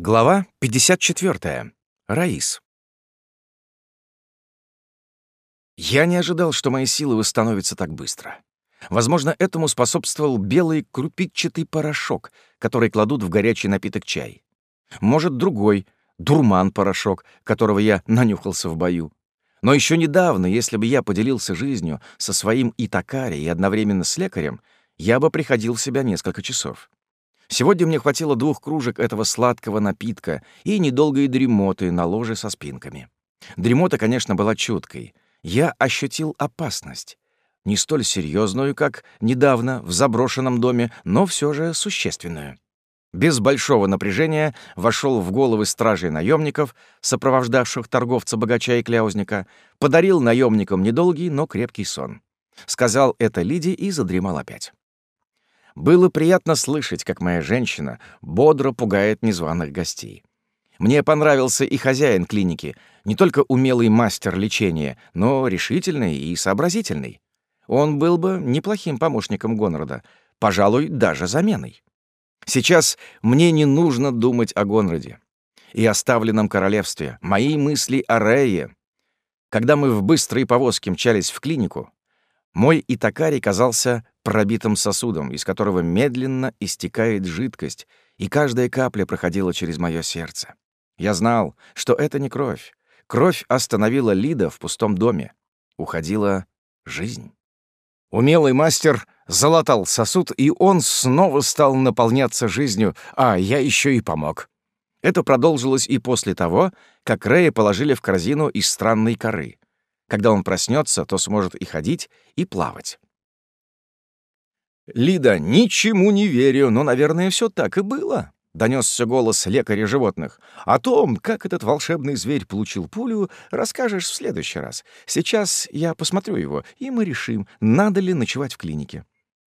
Глава 54. Раис. Я не ожидал, что мои силы восстановятся так быстро. Возможно, этому способствовал белый крупичатый порошок, который кладут в горячий напиток чай. Может, другой, дурман-порошок, которого я нанюхался в бою. Но еще недавно, если бы я поделился жизнью со своим Итакари и одновременно с лекарем, я бы приходил в себя несколько часов. Сегодня мне хватило двух кружек этого сладкого напитка и недолгой дремоты на ложе со спинками. Дремота, конечно, была чуткой. Я ощутил опасность. Не столь серьезную, как недавно в заброшенном доме, но все же существенную. Без большого напряжения вошел в головы стражей наемников, сопровождавших торговца-богача и кляузника, подарил наемникам недолгий, но крепкий сон. Сказал это Лиде и задремал опять. Было приятно слышать, как моя женщина бодро пугает незваных гостей. Мне понравился и хозяин клиники, не только умелый мастер лечения, но решительный и сообразительный. Он был бы неплохим помощником Гонрада, пожалуй, даже заменой. Сейчас мне не нужно думать о Гонраде и оставленном королевстве, мои мысли о Рее. Когда мы в быстрой повозке мчались в клинику, мой Итакари казался пробитым сосудом, из которого медленно истекает жидкость, и каждая капля проходила через мое сердце. Я знал, что это не кровь. Кровь остановила Лида в пустом доме. Уходила жизнь. Умелый мастер залатал сосуд, и он снова стал наполняться жизнью, а я еще и помог. Это продолжилось и после того, как Рэя положили в корзину из странной коры. Когда он проснется, то сможет и ходить, и плавать. «Лида, ничему не верю, но, наверное, все так и было», — донесся голос лекаря животных. «О том, как этот волшебный зверь получил пулю, расскажешь в следующий раз. Сейчас я посмотрю его, и мы решим, надо ли ночевать в клинике».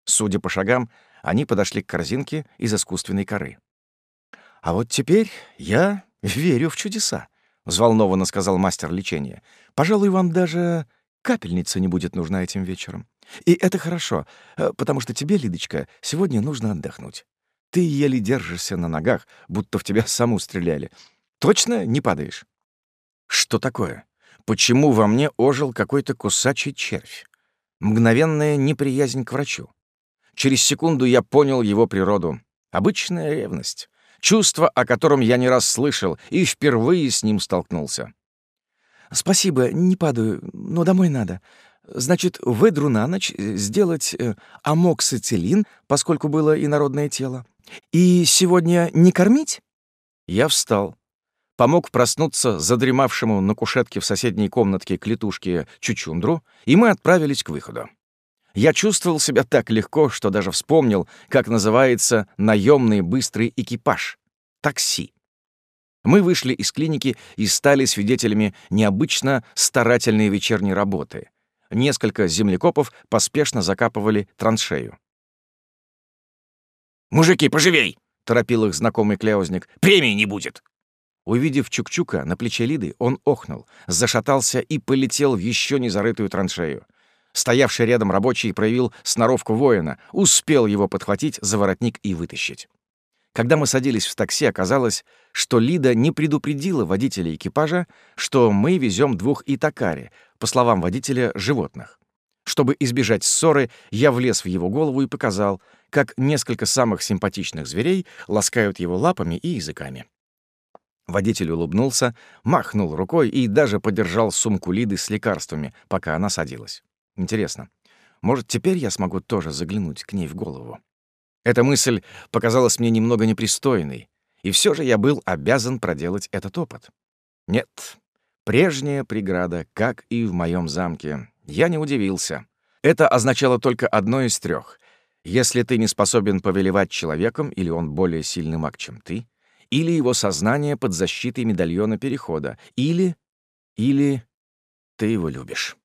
Судя по шагам, они подошли к корзинке из искусственной коры. «А вот теперь я верю в чудеса», — взволнованно сказал мастер лечения. «Пожалуй, вам даже капельница не будет нужна этим вечером. И это хорошо, э, потому что тебе, Лидочка, сегодня нужно отдохнуть. Ты еле держишься на ногах, будто в тебя саму стреляли. Точно не падаешь? Что такое? Почему во мне ожил какой-то кусачий червь? Мгновенная неприязнь к врачу. Через секунду я понял его природу. Обычная ревность. Чувство, о котором я не раз слышал и впервые с ним столкнулся. «Спасибо, не падаю, но домой надо. Значит, выдру на ночь э, сделать э, амоксициллин, поскольку было инородное тело. И сегодня не кормить? Я встал. Помог проснуться задремавшему на кушетке в соседней комнатке клетушке Чучундру, и мы отправились к выходу. Я чувствовал себя так легко, что даже вспомнил, как называется наемный быстрый экипаж — такси. Мы вышли из клиники и стали свидетелями необычно старательной вечерней работы — Несколько землекопов поспешно закапывали траншею. «Мужики, поживей!» — торопил их знакомый кляузник. «Премии не будет!» Увидев Чукчука на плече Лиды, он охнул, зашатался и полетел в еще не зарытую траншею. Стоявший рядом рабочий проявил сноровку воина, успел его подхватить за воротник и вытащить. Когда мы садились в такси, оказалось, что Лида не предупредила водителя экипажа, что мы везем двух Итакари, по словам водителя, животных. Чтобы избежать ссоры, я влез в его голову и показал, как несколько самых симпатичных зверей ласкают его лапами и языками. Водитель улыбнулся, махнул рукой и даже подержал сумку Лиды с лекарствами, пока она садилась. Интересно, может, теперь я смогу тоже заглянуть к ней в голову? Эта мысль показалась мне немного непристойной, и все же я был обязан проделать этот опыт. Нет, Прежняя преграда, как и в моем замке. Я не удивился. Это означало только одно из трех. Если ты не способен повелевать человеком, или он более сильный маг, чем ты, или его сознание под защитой медальона Перехода, или... или... ты его любишь.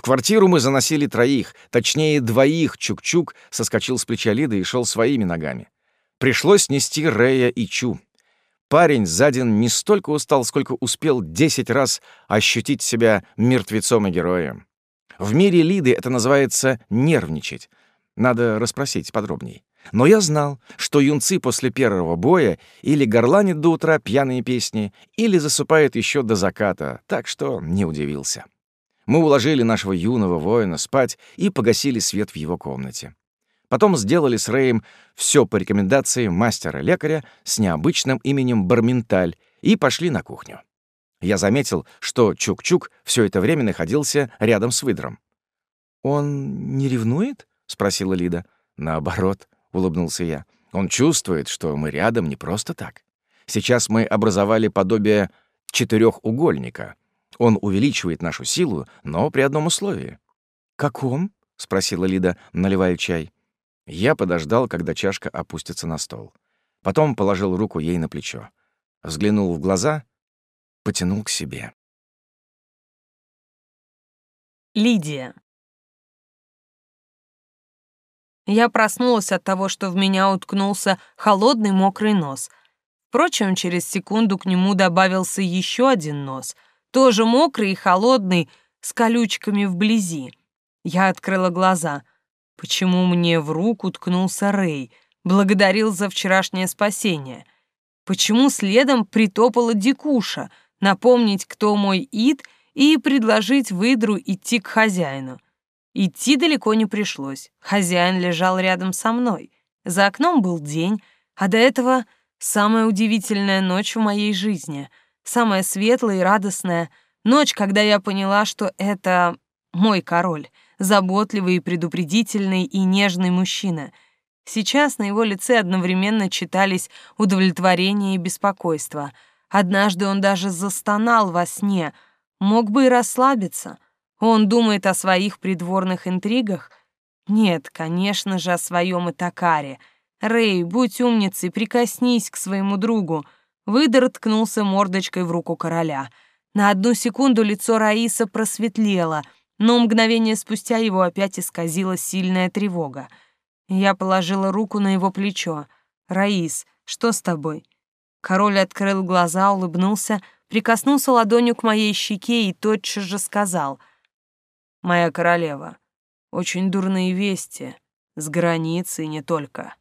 В квартиру мы заносили троих, точнее, двоих. Чук-Чук соскочил с плеча Лиды и шел своими ногами. Пришлось нести Рея и Чу. Парень за день не столько устал, сколько успел десять раз ощутить себя мертвецом и героем. В мире Лиды это называется «нервничать». Надо расспросить подробней. Но я знал, что юнцы после первого боя или горланят до утра пьяные песни, или засыпают еще до заката, так что не удивился. Мы уложили нашего юного воина спать и погасили свет в его комнате. Потом сделали с Рэем все по рекомендации мастера-лекаря с необычным именем Барменталь и пошли на кухню. Я заметил, что Чук-Чук все это время находился рядом с выдром. «Он не ревнует?» — спросила Лида. «Наоборот», — улыбнулся я. «Он чувствует, что мы рядом не просто так. Сейчас мы образовали подобие четырехугольника. Он увеличивает нашу силу, но при одном условии». «Каком?» — спросила Лида, наливая чай. Я подождал, когда чашка опустится на стол. Потом положил руку ей на плечо. Взглянул в глаза, потянул к себе. Лидия. Я проснулась от того, что в меня уткнулся холодный мокрый нос. Впрочем, через секунду к нему добавился еще один нос, тоже мокрый и холодный, с колючками вблизи. Я открыла глаза. Почему мне в руку уткнулся Рэй? Благодарил за вчерашнее спасение. Почему следом притопала Дикуша, напомнить, кто мой Ид, и предложить выдру идти к хозяину? Идти далеко не пришлось. Хозяин лежал рядом со мной. За окном был день, а до этого самая удивительная ночь в моей жизни. Самая светлая и радостная ночь, когда я поняла, что это мой король, заботливый и предупредительный и нежный мужчина. Сейчас на его лице одновременно читались удовлетворение и беспокойство. Однажды он даже застонал во сне, мог бы и расслабиться — он думает о своих придворных интригах? Нет, конечно же, о своем Итакаре. Рэй, будь умницей, прикоснись к своему другу. Выдор ткнулся мордочкой в руку короля. На одну секунду лицо Раиса просветлело, но мгновение спустя его опять исказила сильная тревога. Я положила руку на его плечо. «Раис, что с тобой?» Король открыл глаза, улыбнулся, прикоснулся ладонью к моей щеке и тотчас же сказал — моя королева. Очень дурные вести, с границы не только.